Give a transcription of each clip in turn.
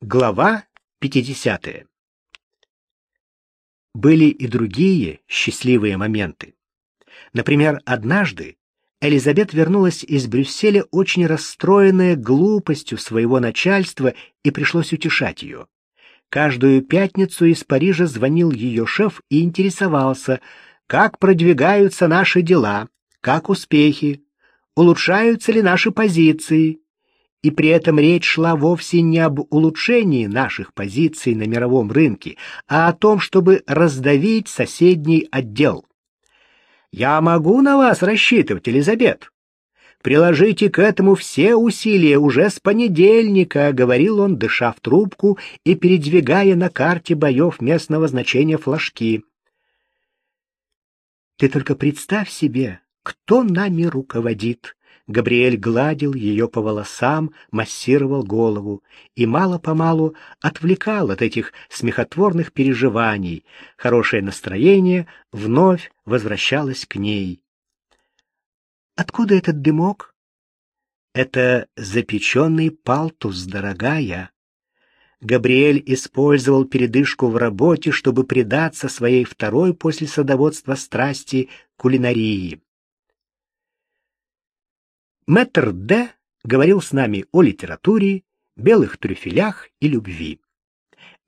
Глава 50. Были и другие счастливые моменты. Например, однажды Элизабет вернулась из Брюсселя очень расстроенная глупостью своего начальства и пришлось утешать ее. Каждую пятницу из Парижа звонил ее шеф и интересовался, как продвигаются наши дела, как успехи, улучшаются ли наши позиции, и при этом речь шла вовсе не об улучшении наших позиций на мировом рынке, а о том, чтобы раздавить соседний отдел. «Я могу на вас рассчитывать, Элизабет?» «Приложите к этому все усилия уже с понедельника», — говорил он, дыша в трубку и передвигая на карте боев местного значения флажки. «Ты только представь себе, кто нами руководит», Габриэль гладил ее по волосам, массировал голову и мало-помалу отвлекал от этих смехотворных переживаний. Хорошее настроение вновь возвращалось к ней. «Откуда этот дымок?» «Это запеченный палтус, дорогая». Габриэль использовал передышку в работе, чтобы предаться своей второй после садоводства страсти кулинарии. Мэтр Д. говорил с нами о литературе, белых трюфелях и любви.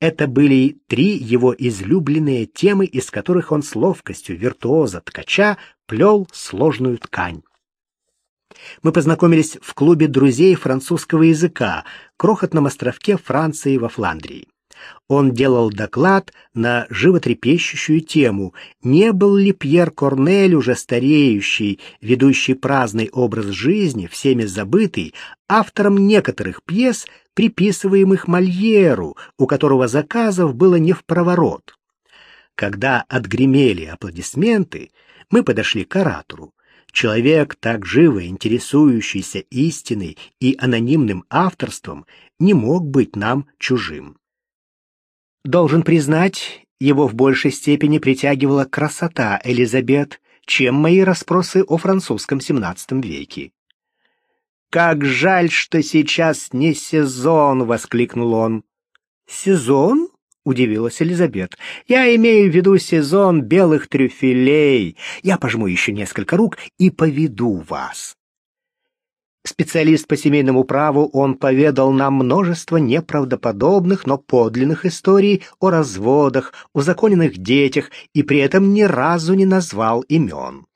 Это были три его излюбленные темы, из которых он с ловкостью виртуоза ткача плел сложную ткань. Мы познакомились в клубе друзей французского языка, крохотном островке Франции во Фландрии. Он делал доклад на животрепещущую тему, не был ли Пьер Корнель, уже стареющий, ведущий праздный образ жизни, всеми забытый, автором некоторых пьес, приписываемых Мольеру, у которого заказов было не в проворот. Когда отгремели аплодисменты, мы подошли к оратору. Человек, так живо интересующийся истиной и анонимным авторством, не мог быть нам чужим. Должен признать, его в большей степени притягивала красота Элизабет, чем мои расспросы о французском XVII веке. «Как жаль, что сейчас не сезон!» — воскликнул он. «Сезон?» — удивилась Элизабет. «Я имею в виду сезон белых трюфелей. Я пожму еще несколько рук и поведу вас». Специалист по семейному праву, он поведал нам множество неправдоподобных, но подлинных историй о разводах, о законенных детях и при этом ни разу не назвал имен.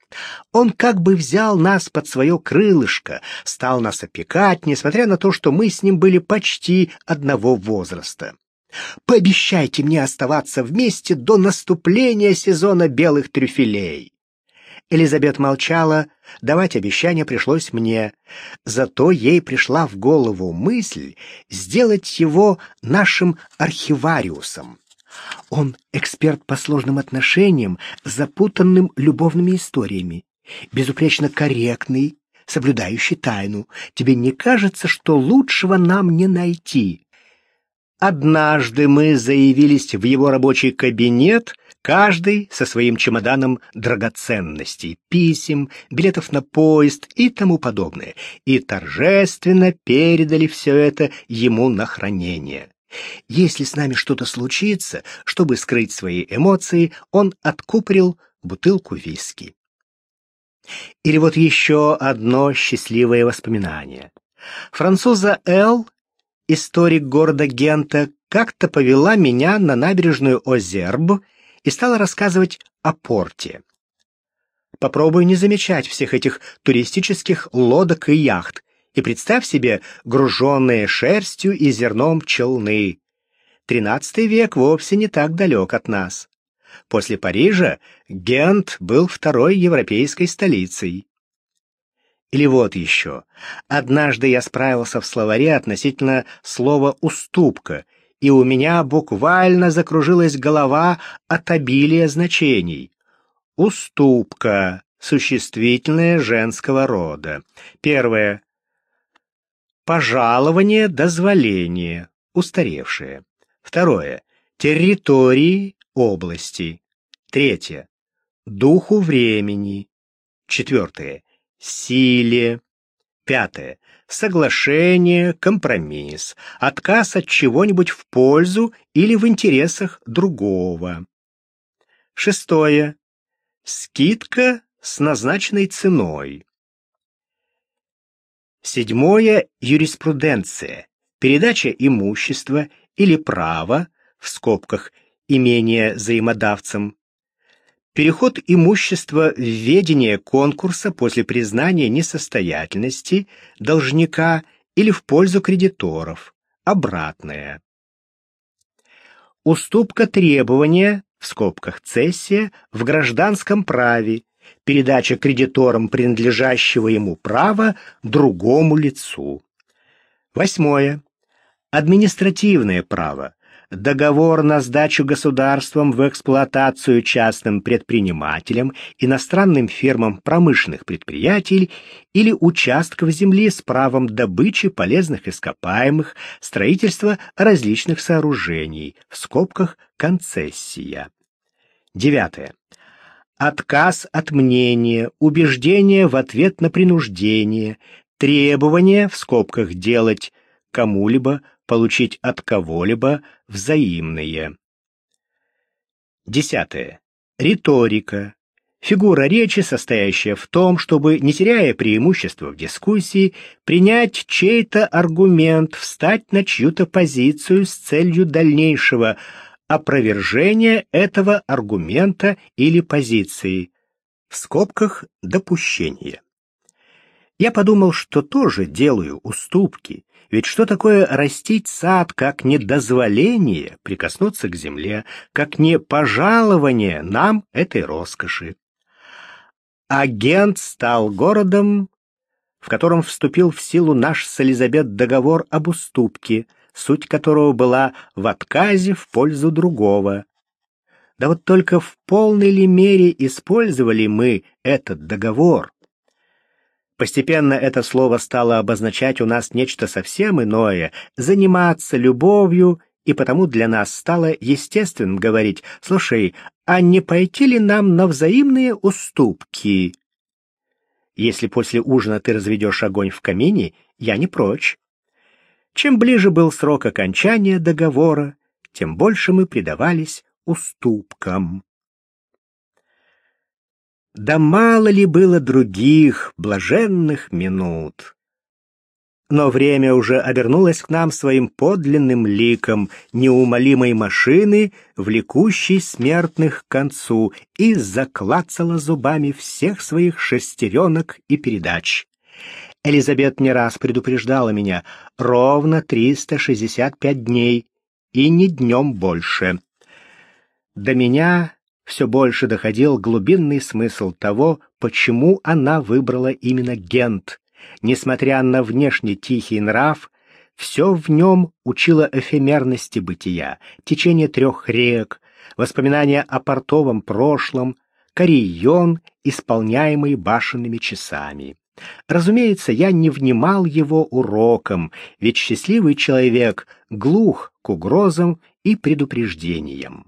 Он как бы взял нас под свое крылышко, стал нас опекать, несмотря на то, что мы с ним были почти одного возраста. «Пообещайте мне оставаться вместе до наступления сезона белых трюфелей». Элизабет молчала, давать обещание пришлось мне. Зато ей пришла в голову мысль сделать его нашим архивариусом. Он эксперт по сложным отношениям, запутанным любовными историями, безупречно корректный, соблюдающий тайну. Тебе не кажется, что лучшего нам не найти? Однажды мы заявились в его рабочий кабинет, каждый со своим чемоданом драгоценностей, писем, билетов на поезд и тому подобное, и торжественно передали все это ему на хранение. Если с нами что-то случится, чтобы скрыть свои эмоции, он откупорил бутылку виски. Или вот еще одно счастливое воспоминание. Француза Эл историк города Гента, как-то повела меня на набережную Озерб и стала рассказывать о порте. Попробуй не замечать всех этих туристических лодок и яхт, и представь себе груженные шерстью и зерном челны. Тринадцатый век вовсе не так далек от нас. После Парижа Гент был второй европейской столицей. Или вот еще. Однажды я справился в словаре относительно слова «уступка», и у меня буквально закружилась голова от обилия значений. Уступка — существительное женского рода. Первое. Пожалование, дозволение, устаревшее. Второе. Территории, области. Третье. Духу времени. Четвертое силе. Пятое. соглашение, компромисс, отказ от чего-нибудь в пользу или в интересах другого. Шестое. Скидка с назначенной ценой. Седьмое. Юриспруденция. Передача имущества или права, в скобках, имения взаимодавцам, Переход имущества в ведение конкурса после признания несостоятельности должника или в пользу кредиторов. Обратное. Уступка требования, в скобках цессия, в гражданском праве, передача кредиторам принадлежащего ему права другому лицу. Восьмое. Административное право, договор на сдачу государством в эксплуатацию частным предпринимателям, иностранным фирмам промышленных предприятий или участков земли с правом добычи полезных ископаемых, строительства различных сооружений, в скобках концессия. Девятое. Отказ от мнения, убеждение в ответ на принуждение, требование, в скобках делать кому-либо, получить от кого-либо взаимные. Десятое. Риторика. Фигура речи, состоящая в том, чтобы, не теряя преимущества в дискуссии, принять чей-то аргумент, встать на чью-то позицию с целью дальнейшего опровержения этого аргумента или позиции. В скобках допущение. Я подумал, что тоже делаю уступки, ведь что такое растить сад, как не дозволение прикоснуться к земле, как не пожалование нам этой роскоши? Агент стал городом, в котором вступил в силу наш с Элизабет договор об уступке, суть которого была в отказе в пользу другого. Да вот только в полной ли мере использовали мы этот договор? Постепенно это слово стало обозначать у нас нечто совсем иное — заниматься любовью, и потому для нас стало естественным говорить «Слушай, а не пойти ли нам на взаимные уступки?» Если после ужина ты разведешь огонь в камине, я не прочь. Чем ближе был срок окончания договора, тем больше мы предавались уступкам. Да мало ли было других блаженных минут. Но время уже обернулось к нам своим подлинным ликом неумолимой машины, влекущей смертных к концу, и заклацала зубами всех своих шестеренок и передач. Элизабет не раз предупреждала меня ровно 365 дней и ни днем больше. До меня все больше доходил глубинный смысл того, почему она выбрала именно Гент. Несмотря на внешне тихий нрав, все в нем учило эфемерности бытия, течение трех рек, воспоминания о портовом прошлом, карийон, исполняемый башенными часами. Разумеется, я не внимал его урокам, ведь счастливый человек глух к угрозам и предупреждениям.